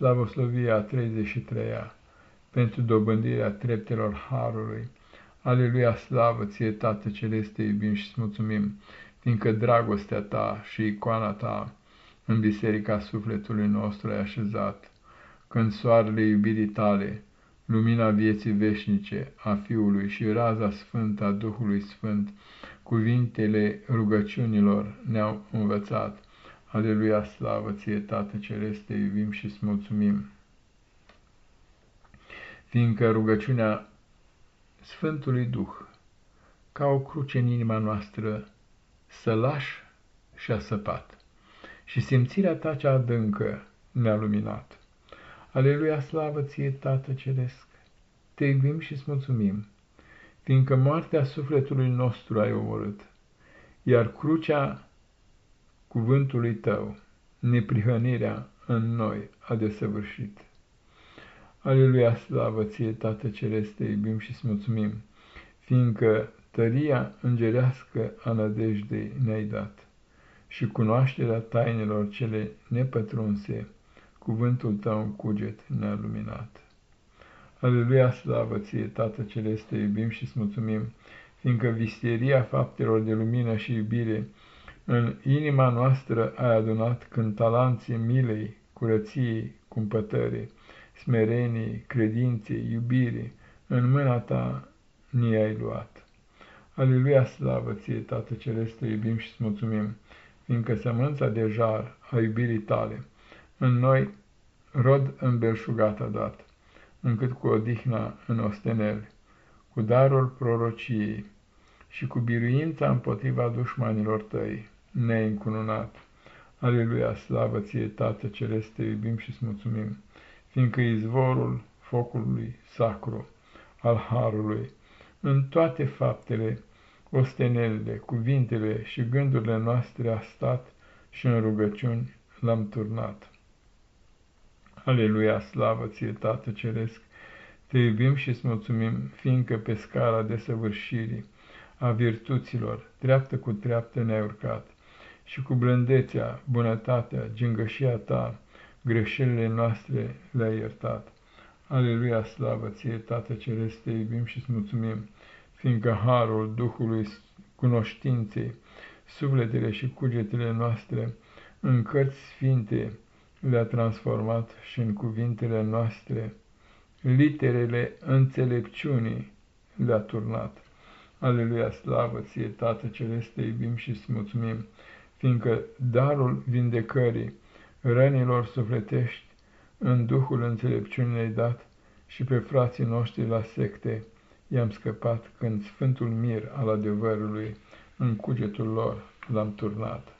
Slavoslovia a 33-a, pentru dobândirea treptelor Harului. Aleluia, slavă ție, Tată Celeste, iubim și-ți mulțumim, fiindcă dragostea ta și icoana ta în biserica sufletului nostru ai așezat, când soarele iubirii tale, lumina vieții veșnice a Fiului și raza sfântă a Duhului Sfânt, cuvintele rugăciunilor ne-au învățat. Aleluia, slavă ție, Tată Celeste, iubim și-ți mulțumim. Fiindcă rugăciunea Sfântului Duh, ca o cruce în inima noastră, să lași și-a săpat, și simțirea ta cea adâncă ne-a luminat. Aleluia, slavă ție, Tată Ceresc, te iubim și-ți mulțumim, fiindcă moartea sufletului nostru ai omorât, iar crucea cuvântului tău, neprihănirea în noi a desăvârșit. Aleluia, slavă ție, Tată Ceresc, te iubim și-ți mulțumim, fiindcă tăria îngerească a nădejdei ne-ai dat și cunoașterea tainelor cele nepătrunse, cuvântul tău în cuget ne-a luminat. Aleluia, slavă ție, Tată Celeste, iubim și-ți mulțumim, fiindcă visteria faptelor de lumină și iubire în inima noastră ai adunat când talanții milei, curăției, cumpătării, smereniei, credinței, iubirii, în mâna ta ni-ai luat. Aleluia, slavă ție, Tată Celeste, iubim și-ți mulțumim, fiindcă sămânța de jar a iubirii tale în noi rod îmbelșugat a dat, încât cu odihna în ostenel, cu darul prorociei și cu biruința împotriva dușmanilor tăi, ne-ai încununat. Aleluia, slavă ție, Tată Celeste, iubim și-ți mulțumim, fiindcă izvorul focului sacru al Harului, în toate faptele, ostenelele, cuvintele și gândurile noastre a stat și în rugăciuni l-am turnat. Aleluia, slavă ție, Tată Ceresc, te iubim și îți mulțumim, fiindcă pe scara desăvârșirii a virtuților, treaptă cu treaptă ne-ai urcat și cu blândețea, bunătatea, gingășia ta, greșelile noastre le-ai iertat. Aleluia, slavă ție, Tată Ceresc, te iubim și îți mulțumim, fiindcă harul Duhului cunoștinței, sufletele și cugetele noastre, în cărți sfinte, le-a transformat și în cuvintele noastre, literele înțelepciunii le-a turnat. Aleluia, slavă ție, Tată Celeste, iubim și îți mulțumim, fiindcă darul vindecării rănilor sufletești în Duhul înțelepciunii le-ai dat și pe frații noștri la secte i-am scăpat când Sfântul Mir al adevărului în cugetul lor l-am turnat.